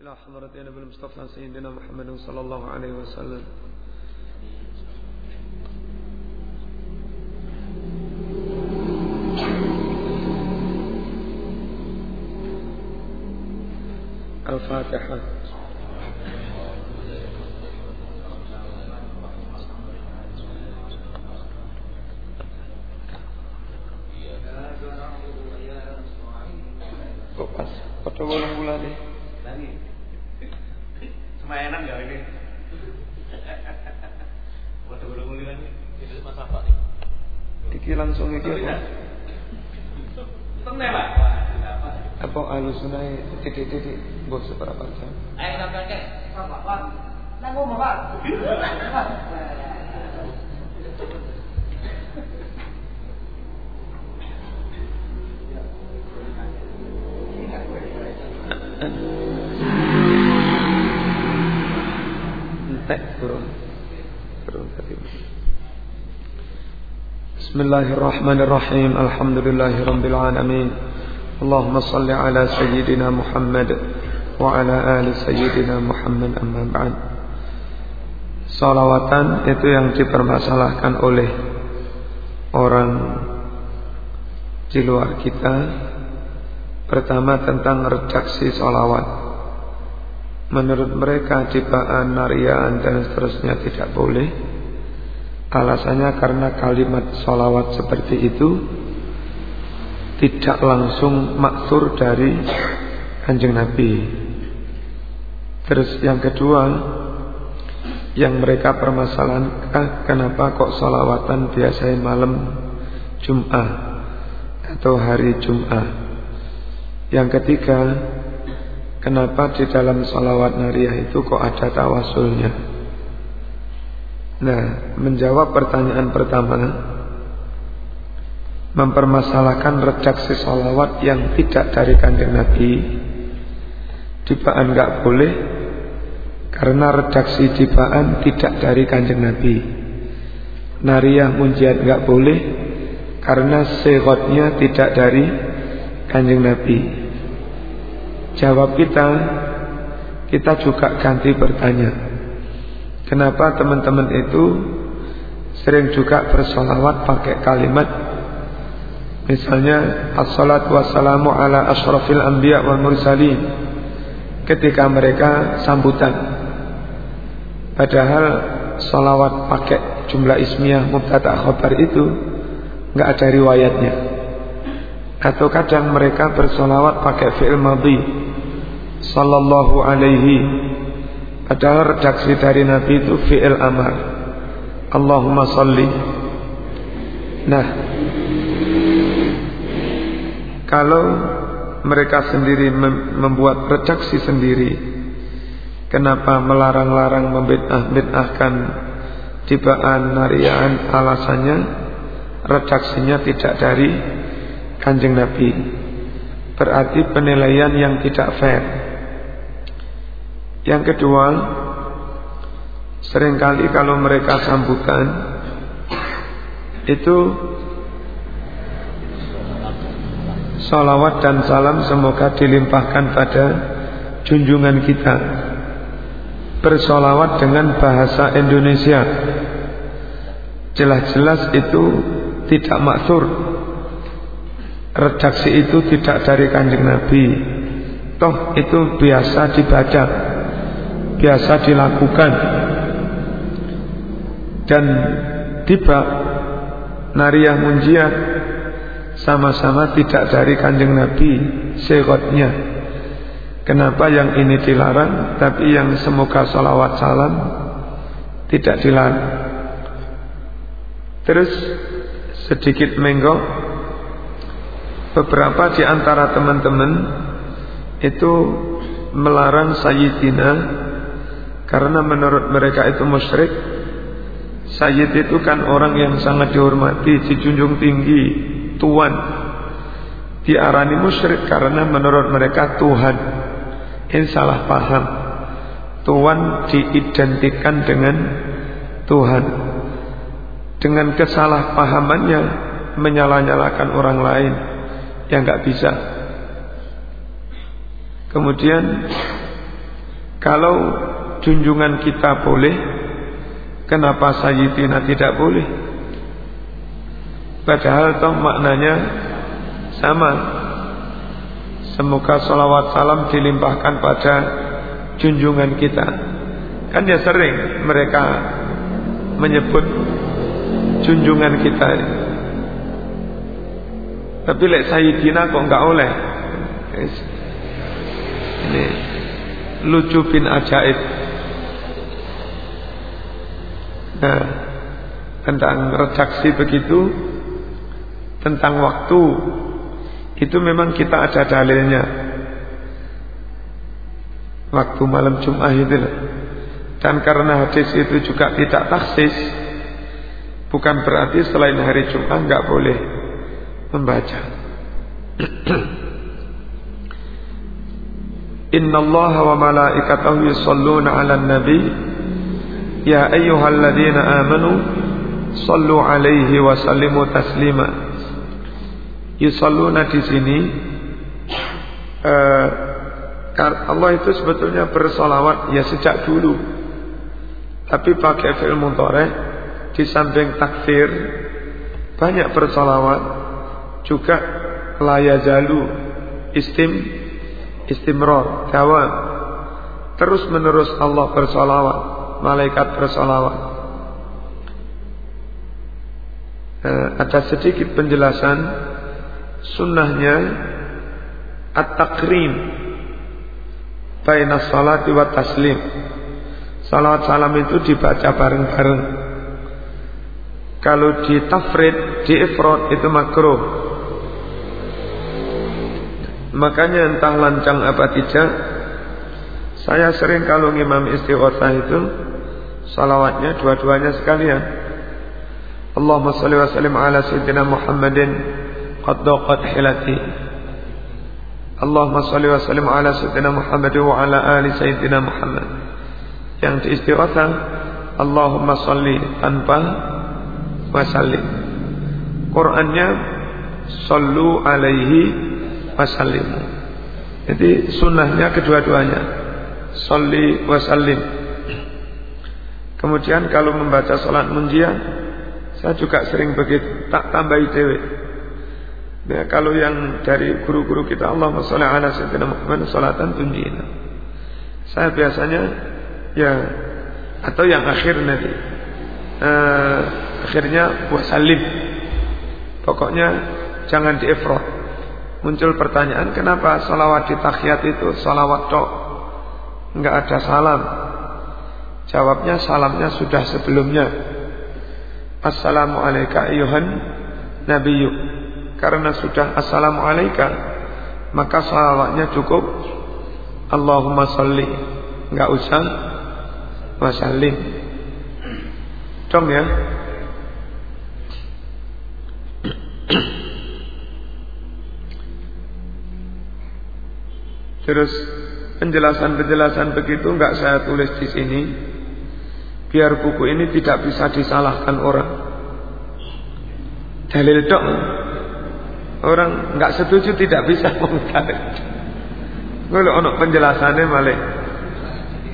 إلى حضرة النبي المصطفى سيدنا محمد صلى الله عليه وسلم. الفاتحة. Ngomong, Pak. Entek turun. Turun tadi. Bismillahirrahmanirrahim. Alhamdulillahirabbil alamin. Allahumma salli ala sayyidina Muhammad wa ala ali sayyidina Muhammad amma ba'd. Salawatan itu yang dipermasalahkan oleh orang di luar kita. Pertama tentang redaksi salawat. Menurut mereka ciptaan, narian dan seterusnya tidak boleh. Alasannya karena kalimat salawat seperti itu Tidak langsung maksur dari kanjeng Nabi. Terus yang kedua Yang mereka permasalahkan Kenapa kok salawatan biasanya malam Jum'ah Atau hari Jum'ah? Yang ketiga, kenapa di dalam salawat nariyah itu kok ada tawasulnya? Nah, menjawab pertanyaan pertama, mempermasalahkan redaksi salawat yang tidak dari kanjeng Nabi, dibaan nggak boleh karena redaksi dibaan tidak dari kanjeng Nabi. Nariyah munjiat nggak boleh karena segotnya tidak dari kanjeng Nabi. Jawab kita Kita juga ganti bertanya Kenapa teman-teman itu Sering juga bersolawat pakai kalimat Misalnya Assalatu wassalamu ala ashrafil anbiya wal mursalin Ketika mereka sambutan Padahal Salawat pakai jumlah ismiyah Mubtada khobar itu nggak ada riwayatnya. Atau kadang mereka bersolawat pakai fi'il madhi sallallahu alaihi. Padahal redaksi dari Nabi itu fi'il amar. Allahumma salli. Nah kalau mereka sendiri membuat redaksi sendiri kenapa melarang-larang membid'ah-bid'ahkan tibaan narian? Alasannya redaksinya tidak dari kanjeng Nabi. Berarti penilaian yang tidak fair. Yang kedua, sering kali kalau mereka sambutan itu salawat dan salam semoga dilimpahkan pada junjungan kita. Bersolawat dengan bahasa Indonesia. Jelas-jelas itu tidak maksur. Redaksi itu tidak dari kanjeng Nabi. Toh itu biasa dibaca biasa dilakukan dan tiba nariyah munjiat sama-sama tidak dari kanjeng Nabi sekotnya kenapa yang ini dilarang tapi yang semoga salawat salam tidak dilarang? Terus sedikit menggok. Beberapa di antara teman-teman itu melarang Sayyidina karena menurut mereka itu musyrik. Sayyid itu kan orang yang sangat dihormati Dijunjung tinggi Tuan. Diarani musyrik karena menurut mereka Tuhan Ini salah paham Tuhan diidentikan dengan Tuhan Dengan kesalahpahamannya Menyalah-nyalakan orang lain Yang gak bisa Kemudian Kalau junjungan kita boleh, kenapa Sayyidina tidak boleh? Padahal toh maknanya sama. Semoga salawat salam dilimpahkan pada junjungan kita. Kan ya sering mereka menyebut junjungan kita. Tapi lek Sayyidina kok enggak oleh. Ini lucu bin ajaib. Nah, tentang redaksi begitu, tentang waktu, itu memang kita ada dalilnya. Waktu malam Jumat itu Dan karena hadis itu juga tidak taksis Bukan berarti selain hari Jumat nggak boleh membaca. Inna Allah wa malaikatahu yusalluna ala nabi. Ya ayyuhalladzina amanu Sallu alaihi wa sallimu taslima Yusalluna di sini uh, Allah itu sebetulnya bersolawat ya sejak dulu Tapi pakai fi'il mudhari Di samping takfir Banyak bersolawat Juga layazalu Istim istimror, dawam. Terus menerus Allah bersolawat, malaikat bersolawat. Eh, ada sedikit penjelasan sunnahnya at-takrim baina salati wa taslim. Salawat salam itu dibaca bareng-bareng. Kalau di tafrid, di ifrod itu makruh. Makanya entah lancang apa tidak Saya sering kalau ngimam istighosah itu Salawatnya dua-duanya sekalian Allahumma salli wa sallim ala sayyidina Muhammadin Daqat hilati Allahumma salli wa sallim ala sayyidina Muhammadin Wa ala ali sayyidina Muhammad Yang di istighosah Allahumma salli tanpa Wa sallim Qurannya Sallu alaihi wasallimu. Jadi sunnahnya kedua-duanya. Salli wasallim. Kemudian kalau membaca salat munjiah, saya juga sering begitu, tak tambahi dewe. Ya, kalau yang dari guru-guru kita Allah sholli ala sayyidina Muhammad salatan tunjina. Saya biasanya ya atau yang akhir nanti. Uh, akhirnya wasallim. Pokoknya jangan diefrot. Muncul pertanyaan kenapa salawat di takhiyat itu salawat tok Enggak ada salam Jawabnya salamnya sudah sebelumnya Assalamualaikum ayuhan Nabiyu Karena sudah Assalamualaikum. Maka salawatnya cukup. Allahumma salli. Enggak usah. Wasallim Dong ya. Terus penjelasan-penjelasan begitu nggak saya tulis di sini. Biar buku ini tidak bisa disalahkan orang. Dalil dok orang nggak setuju tidak bisa mengutarik. Gue ono penjelasannya malah.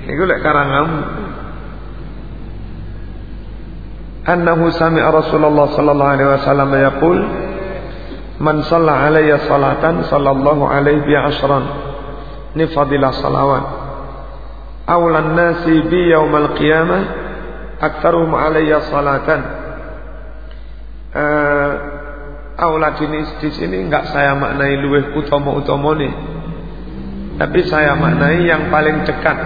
Ini lek karangam. Annahu sami'a Rasulullah sallallahu alaihi wasallam yaqul Man shalla alayya salatan sallallahu alaihi bi asran ini fadilah salawat. Awlan nasi bi yaumal qiyamah aktsaruhum alayya salatan. Uh, aula jenis di sini enggak saya maknai luweh utama-utama nih. Tapi saya maknai yang paling dekat.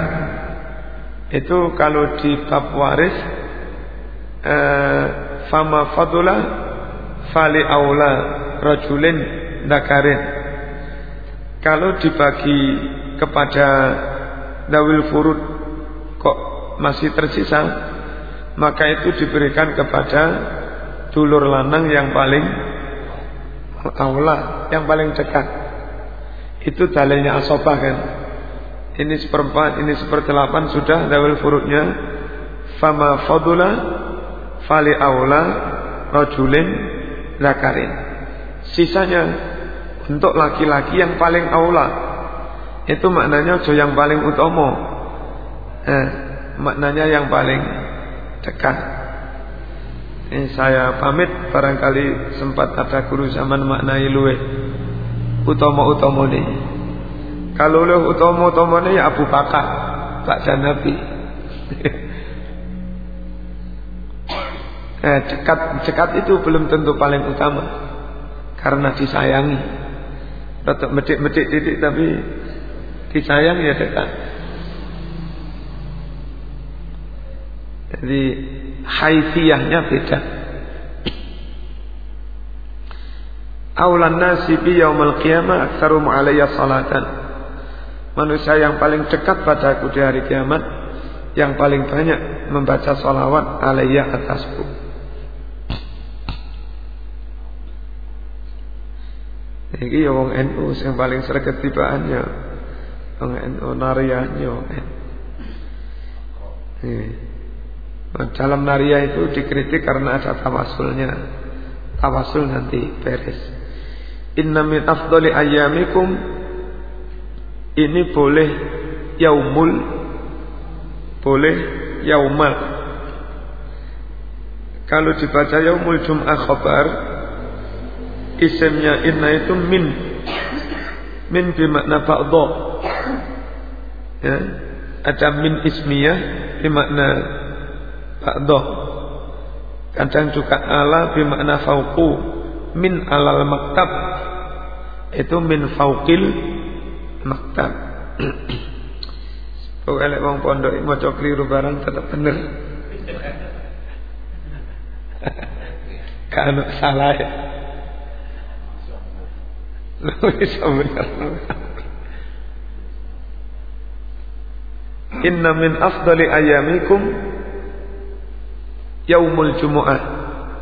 Itu kalau di bab waris uh, fama fadula fali aula rajulin dakarin. Kalau dibagi kepada dawil furud kok masih tersisa maka itu diberikan kepada dulur lanang yang paling aula yang paling dekat. Itu dalilnya asobah kan? Ini seperempat ini seperdelapan sudah dawil furudnya fama fadula fali aula rajulin zakarin. Sisanya untuk laki-laki yang paling aula itu maknanya ojo yang paling utama. eh, maknanya yang paling dekat. Ini saya pamit barangkali sempat ada guru zaman maknai luwe utama-utama ini. Kalau luwe utama-utama ini ya Abu Bakar, Pak Nabi. eh, dekat dekat itu belum tentu paling utama karena disayangi. Tetap medik-medik titik tapi disayang ya dekat. Jadi haifiyahnya beda. Aulan nasi bi yaumil qiyamah aktsarum alayya salatan. Manusia yang paling dekat padaku di hari kiamat yang paling banyak membaca salawat alayya atasku. Iki ya wong NU yang paling sregep tibaannya. Wong NU nariyahnya wong NU. Dalam naria itu dikritik karena ada tawasulnya. Tawasul nanti beres. Inna min afdali ayyamikum ini boleh yaumul boleh yaumal. Kalau dibaca yaumul jum'ah khabar isimnya inna itu min min bermakna ba'dha. Ya, ada min ismiyah bermakna ba'dah kadang juga ala bermakna fauqu. Min alal maktab. Itu min fauqil maktab. Pokoknya wong pondok mau keliru barang tetap bener. Kalau salah ya. Bisa bener. Inna min afdali ayamikum yaumul jumu'ah.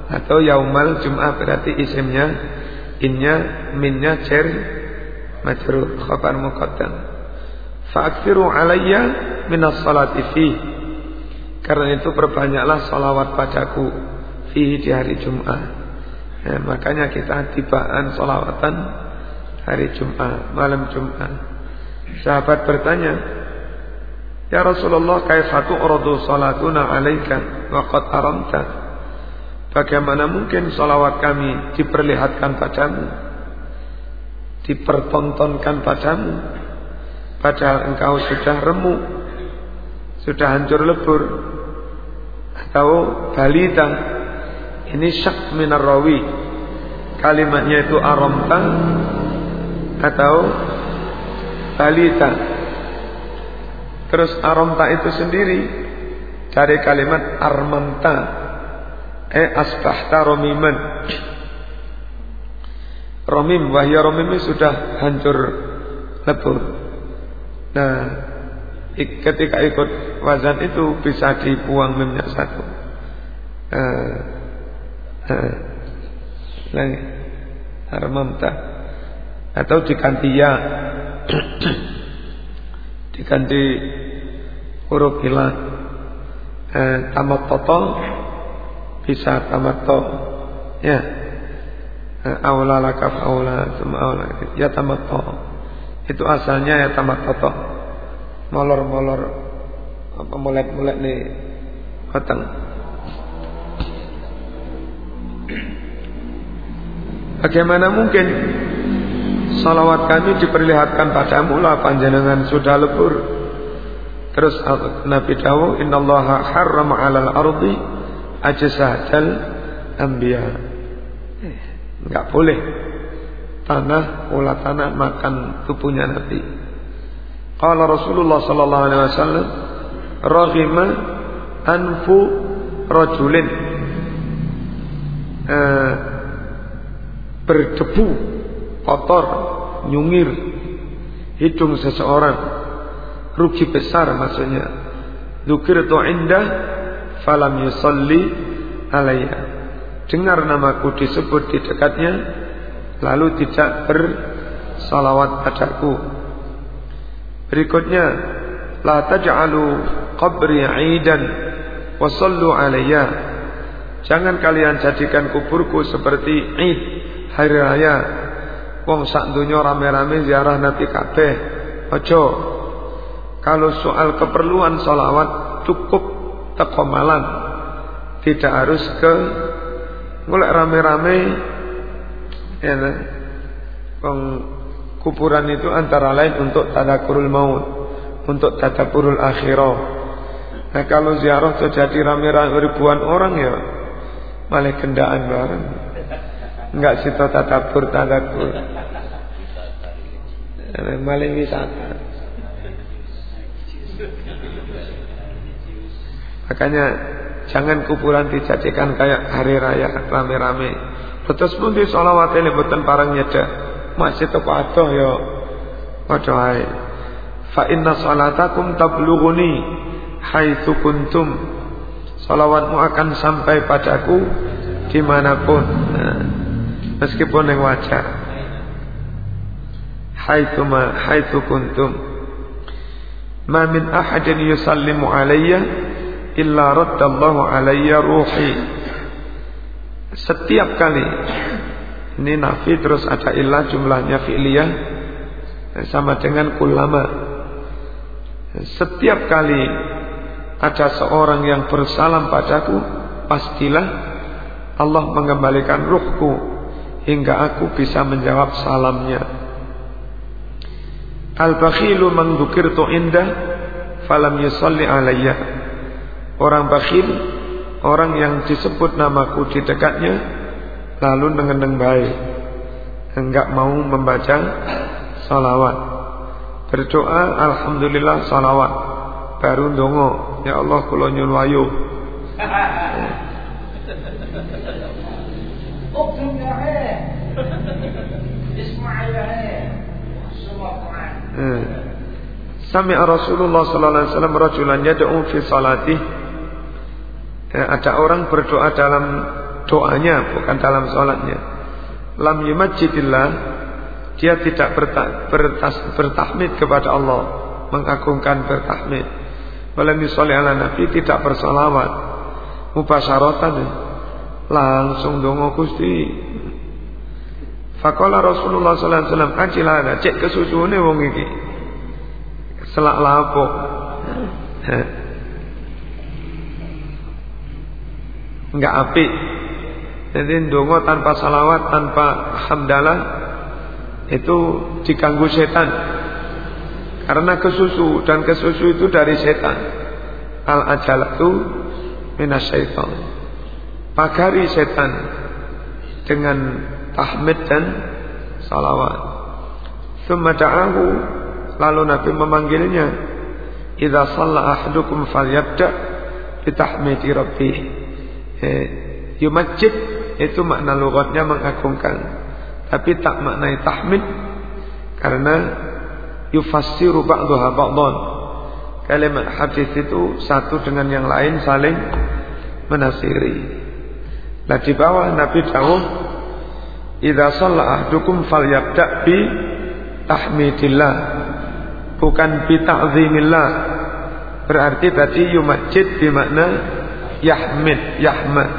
Atau yaumal jum'ah berarti isimnya innya minnya cer majrur khabar muqaddam. Fa'aksiru alayya minas salati fi karena itu perbanyaklah salawat padaku fi di hari Jumat ya, makanya kita tibaan salawatan hari Jumat malam Jumat sahabat bertanya Ya Rasulullah kaifatu urdu salatuna alaika wa qad aramta Bagaimana mungkin salawat kami diperlihatkan padamu? Dipertontonkan padamu? Padahal engkau sudah remuk Sudah hancur lebur Atau balita. Ini syak minar rawi. Kalimatnya itu aramta Atau balita Terus aromta itu sendiri dari kalimat armanta. Eh asbahta romiman. Romim wahya romim sudah hancur lebur. Nah ketika ikut wazan itu bisa dibuang mimnya satu. Uh, uh, lagi. Armanta. Atau diganti ya diganti huruf hilang eh, tamat toto bisa tamat to ya. Eh, aula lakaf aula semua aula ya tamat to itu asalnya ya tamat toto molor molor apa mulet mulet nih batang. Bagaimana mungkin salawat kami diperlihatkan padamu lah panjenengan sudah lebur. Terus Nabi Dawu innallaha harrama 'alal ardi ajsadal anbiya. Eh, enggak boleh tanah ulah tanah makan tubuhnya Nabi. Qala Rasulullah sallallahu alaihi wasallam raghima anfu rajulin eh, berdebu kotor, nyungir hidung seseorang rugi besar maksudnya. Dukir tu indah falam yusalli alaiya. Dengar namaku disebut di dekatnya lalu tidak bersalawat padaku. Berikutnya la taj'alu qabri 'idan wa sallu alayya jangan kalian jadikan kuburku seperti id hari raya Wong sak donya rame-rame ziarah Nabi kabeh. Aja. kalau soal keperluan salawat cukup tekomalan tidak harus ke ngolek rame-rame ya nah. kuburan itu antara lain untuk tadakurul maut untuk tadakurul akhirah nah kalau ziarah terjadi rame-rame ribuan orang ya malah kendaan bareng enggak situ tadabur tadakur malah wisata makanya Jangan kuburan dijadikan kayak hari raya rame-rame. Terus pun di sholawat ini bukan parang nyeda. Masih tepat adoh ya. Waduh hai. Fa inna salatakum tablughuni haitsu kuntum. Salawatmu akan sampai padaku di mana pun. Nah, meskipun yang wajar. Haitsu ma haitsu kuntum. Ma min ahadin yusallimu alayya illa raddallahu alayya ruhi. Setiap kali ini nafi terus ada ilah jumlahnya fi'liyah sama dengan kulama setiap kali ada seorang yang bersalam padaku pastilah Allah mengembalikan ruhku hingga aku bisa menjawab salamnya al-bakhilu man indah falam yusalli alayya. Orang bakhil Orang yang disebut namaku di dekatnya Lalu mengenang baik. Enggak mau membaca salawat. Berdoa Alhamdulillah salawat. Baru dongo Ya Allah kula nyun wayu Sami Rasulullah sallallahu alaihi wasallam rajulan yad'u fi salatihi Ya, ada orang berdoa dalam doanya bukan dalam sholatnya. Lam yumajidillah dia tidak berta, bertas, bertahmid kepada Allah, mengagungkan bertahmid. Walam yusolli ala nabi tidak bersolawat. Mubasyaratan langsung dongo Gusti. Fakola Rasulullah sallallahu alaihi wasallam ajilana cek kesusune wong iki. Selak lapo. enggak api. Jadi dongo tanpa salawat, tanpa hamdalah itu diganggu setan. Karena kesusu dan kesusu itu dari setan. Al ajalatu minasyaitan. Pagari setan dengan tahmid dan salawat. Thumma da'ahu lalu Nabi memanggilnya. Idza shalla ahadukum falyabda bi tahmidi rabbih eh, yumajid itu makna lugatnya mengagungkan tapi tak maknai tahmid karena yufassiru ba'daha ba'dhan kalimat hadis itu satu dengan yang lain saling menasiri nah di bawah Nabi Dawud idza shalla ahdukum falyabda bi tahmidillah bukan bi ta'zimillah berarti tadi yumajid di makna Yahmid, Yahmad.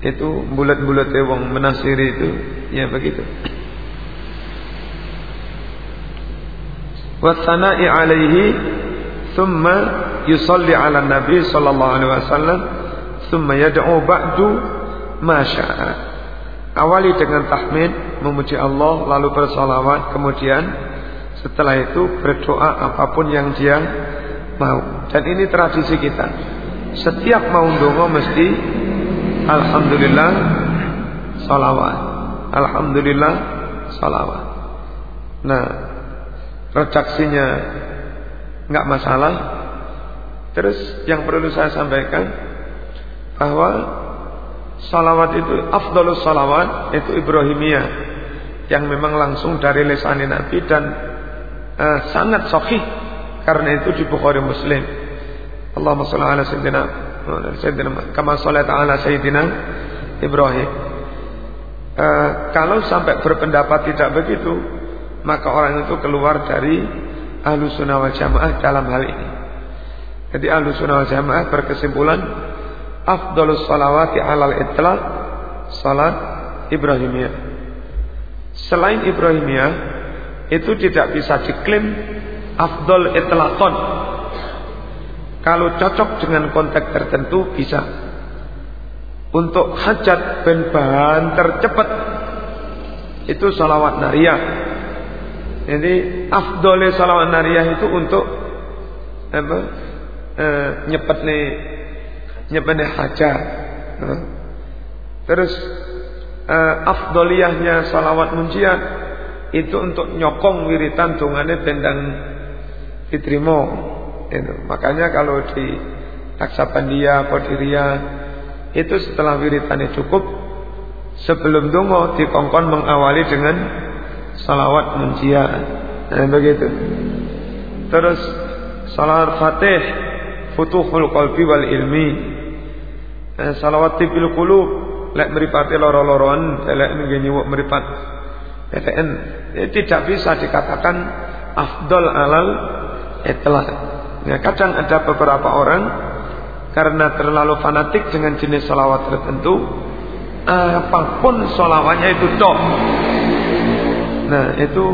Itu bulat-bulat wong menasiri itu ya begitu. Wasana'i alaihi thumma yusalli ala nabi sallallahu alaihi wasallam thumma yad'u ba'du ma syaa. Awali dengan tahmid memuji Allah lalu bersalawat kemudian setelah itu berdoa apa pun yang dia mau. Dan ini tradisi kita. Setiap mau dongo mesti Alhamdulillah Salawat Alhamdulillah Salawat Nah Redaksinya nggak masalah Terus yang perlu saya sampaikan Bahwa Salawat itu Afdalus salawat Itu Ibrahimiyah Yang memang langsung dari lesani Nabi Dan uh, sangat sahih Karena itu di Bukhari Muslim Allahumma salli ala sayyidina sayyidina kama shalaita ala sayyidina Ibrahim. Uh, kalau sampai berpendapat tidak begitu, maka orang itu keluar dari ahlu sunnah wal jamaah dalam hal ini. Jadi ahlu sunnah wal jamaah berkesimpulan afdalus salawati alal itlaq salat Ibrahimiyah. Selain Ibrahimiyah itu tidak bisa diklaim afdol etlakon. Kalau cocok dengan konteks tertentu bisa. Untuk hajat ben bahan tercepat itu salawat nariyah. Jadi afdolnya salawat nariyah itu untuk apa? E, nyepet nih nyepet nih hajat. Terus e, afdoliyahnya salawat munjiat itu untuk nyokong wiritan dungane bendang diterima. Itu. Makanya kalau di Taksabandia, Podiria itu setelah wiritannya cukup sebelum dungo dikongkon mengawali dengan salawat munjiat. Nah, begitu. Terus salawat fatih futuhul qalbi wal ilmi. Eh, salawat tibil qulub lek meripati loro-loron, lek nyuwuk meripat PTN. Ini tidak bisa dikatakan afdol alal etlak. Ya, kadang ada beberapa orang karena terlalu fanatik dengan jenis salawat tertentu, apa pun salawatnya itu dok. Nah itu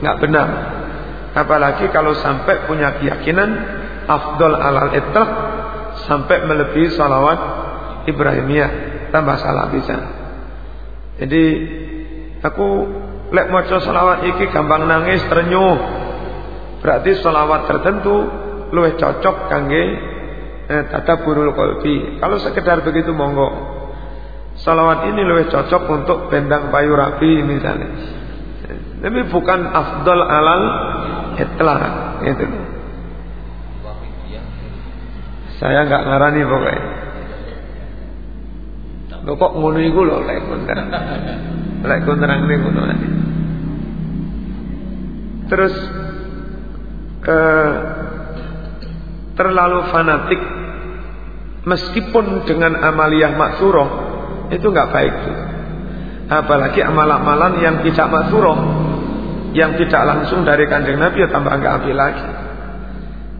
nggak benar. Apalagi kalau sampai punya keyakinan afdol alal etlak sampai melebihi salawat Ibrahimiyah tambah salah bisa. Jadi aku lek maca salawat iki gampang nangis ternyuh. Berarti salawat tertentu luwih cocok kangge eh, tata burul kolbi. Kalau sekedar begitu monggo. Salawat ini lebih cocok untuk bendang payu rapi misalnya. Tapi bukan afdol alal itlah itu. Saya nggak ngarani pokoknya. Lo kok ngono iku lho lek konterang. Lek konterang ning ngono Terus eh terlalu fanatik meskipun dengan amaliyah maksuroh itu nggak baik tuh. Apalagi amal-amalan yang tidak maksuroh yang tidak langsung dari kanjeng Nabi ya tambah nggak ambil lagi.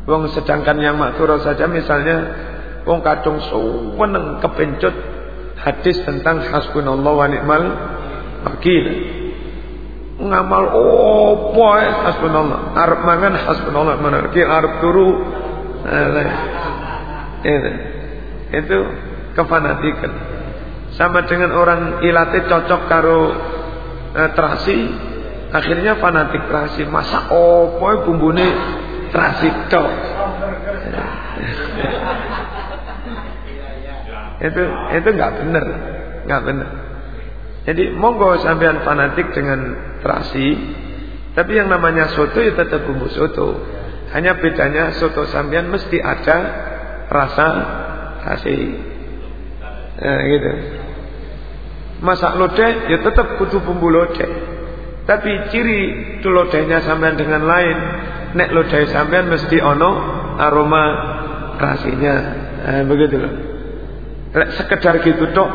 Wong sedangkan yang maksuroh saja misalnya wong kacung suweneng kepencut hadis tentang hasbunallah wa ni'mal wakil. Ngamal opo hasbunallah. Arab mangan hasbunallah wa ni'mal wakil. Arab turu itu, itu kefanatikan. Sama dengan orang ilate cocok karo eh, terasi, akhirnya fanatik terasi. Masa opo bumbune terasi tok. itu itu nggak benar, nggak benar. Jadi monggo sampean fanatik dengan terasi, tapi yang namanya soto itu ya tetap bumbu soto. Hanya bedanya soto sambian mesti ada rasa kasih. Nah, gitu. Masak lodeh ya tetap butuh bumbu lodeh. Tapi ciri lodehnya sampean dengan lain. Nek lodeh sampean mesti ono aroma rasinya. Nah, begitu loh. Sekedar gitu dok.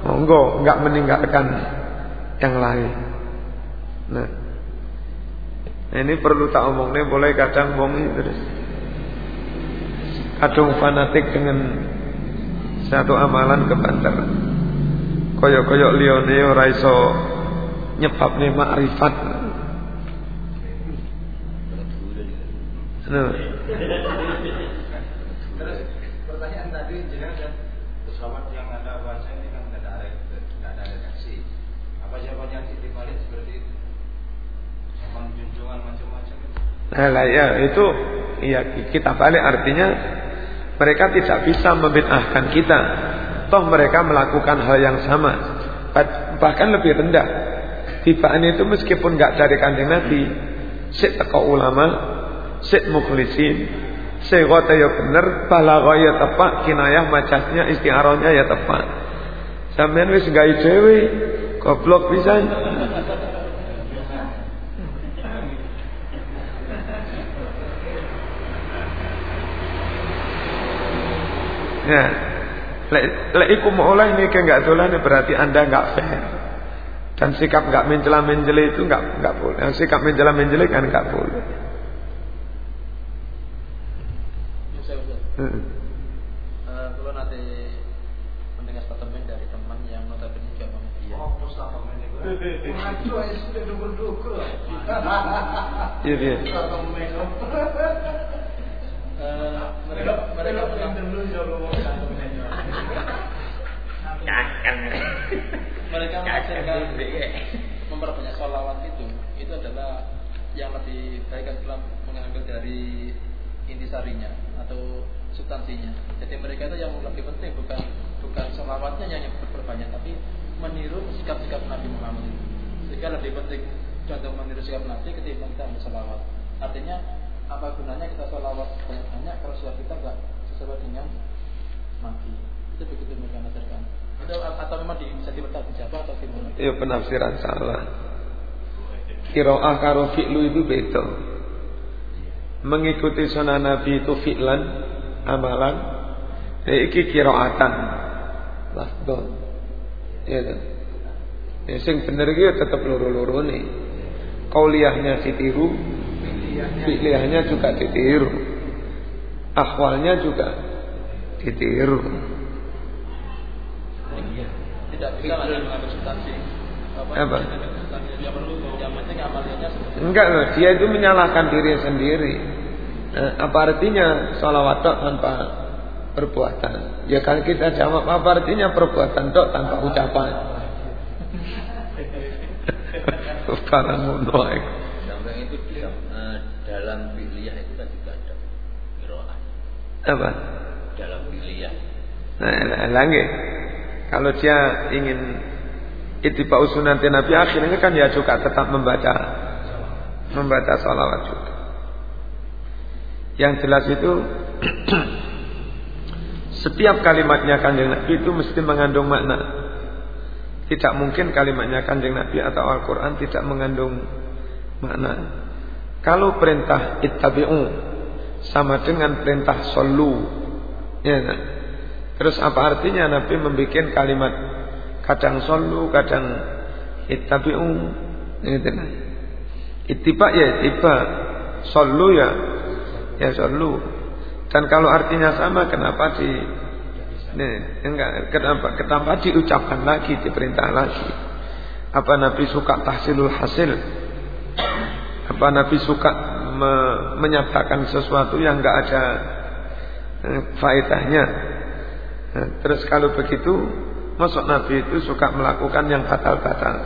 Monggo nggak meninggalkan yang lain. Nah. Nah, ini perlu tak omongnya boleh kadang bohong terus. Kadang fanatik dengan satu amalan kebanter. Koyok-koyok lione ora iso nyebabne makrifat. Nah. Terus pertanyaan tadi jenengan pesawat yang ada baca ini kan tidak ada tidak ada redaksi. Apa jawabannya titik balik seperti itu? Nah, lah, ya itu ya kita balik artinya mereka tidak bisa membid'ahkan kita. Toh mereka melakukan hal yang sama, bahkan lebih rendah. Tibaan itu meskipun nggak dari kanjeng Nabi, sik teko ulama, sik mukhlisin, sik ya bener, balaghah ya tepat, kinayah majasnya istiarahnya ya tepat. Sampeyan wis gawe dhewe, goblok pisan. Ya. Lek lek iku mulai ke enggak dolan berarti Anda enggak fair. Dan sikap enggak mencela menjeli itu enggak enggak boleh. Sikap mencela menjeli kan enggak boleh. Ya, saya, uh, kalau nanti mendengar statement dari teman yang notabene juga Muhammadiyah. Oh, statement itu. Maju aja sudah dukur-dukur. Iya, iya. Statement. Eh, mereka mereka pernah dulu mereka mengajarkan memperbanyak sholawat itu itu adalah yang lebih baik adalah mengambil dari intisarinya atau substansinya. Jadi mereka itu yang lebih penting bukan bukan sholawatnya yang berbanyak tapi meniru sikap-sikap Nabi Muhammad. Sehingga lebih penting contoh meniru sikap Nabi ketimbang kita sholawat. Artinya apa gunanya kita sholawat banyak-banyak kalau sikap kita nggak sesuai dengan Nabi. Itu begitu mereka ajarkan. Itu atau memang bisa dipertanggungjawab atau gimana? Ya penafsiran salah. Kiroah karo fi'lu itu beda. Mengikuti sunnah Nabi itu fi'lan, amalan. Ya, iki kiroatan. Lafdon. Ya kan? Ya, sing bener iki ya tetep loro-loro nih. Kauliyahnya ditiru, fi'liyahnya juga ditiru. Akhwalnya juga ditiru. Tidak bisa mengambil substansi. Apa? Enggak loh, dia itu menyalahkan diri sendiri. Eh, apa artinya sholawat tok tanpa perbuatan? Ya kan kita jawab apa artinya perbuatan tok tanpa ucapan? Sekarang ae. Sampai itu eh, dalam piliyah itu kan juga ada kiroah. Apa? Dalam piliyah. Nah, lagi. Kalau dia ingin ittiba usunanti Nabi akhirnya kan ya juga tetap membaca membaca salawat juga. Yang jelas itu setiap kalimatnya kanjeng Nabi itu mesti mengandung makna. Tidak mungkin kalimatnya kanjeng Nabi atau Al-Quran tidak mengandung makna. Kalau perintah ittabi'u sama dengan perintah solu, ya kan? Terus apa artinya Nabi membuat kalimat kadang solu, kadang ittabi'u, gitu kan? Ittiba ya ittiba, solu ya ya solu. Dan kalau artinya sama, kenapa di Nih, enggak kenapa kenapa diucapkan lagi, diperintah lagi? Apa Nabi suka tahsilul hasil? Apa Nabi suka me, menyatakan sesuatu yang enggak ada eh, faedahnya? Nah, terus kalau begitu, masuk Nabi itu suka melakukan yang batal-batal.